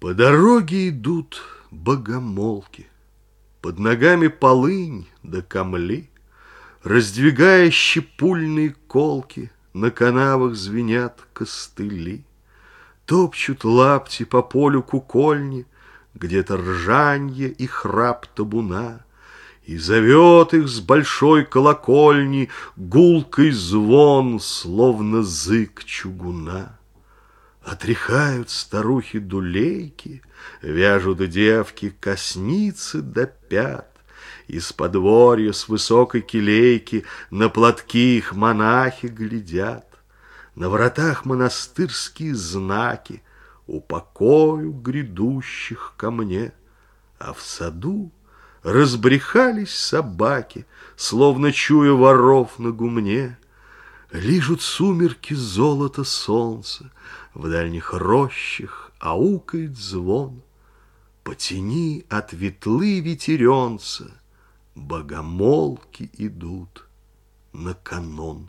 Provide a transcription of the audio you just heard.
По дороге идут богомолки, Под ногами полынь да камли, Раздвигая щепульные колки, На канавах звенят костыли. Топчут лапти по полю кукольни, Где-то ржанье и храп табуна, И зовет их с большой колокольни Гулкой звон, словно зык чугуна. Отряхают старухи дулейки, Вяжут девки косницы до пят, Из подворья с высокой келейки На платки их монахи глядят. На воротах монастырские знаки, Упокою грядущих ко мне, А в саду разбрехались собаки, Словно чуя воров на гумне. Лижут сумерки золото солнца, В дальних рощах аукает звон. По тени от ветлы ветеренца Богомолки идут на канон.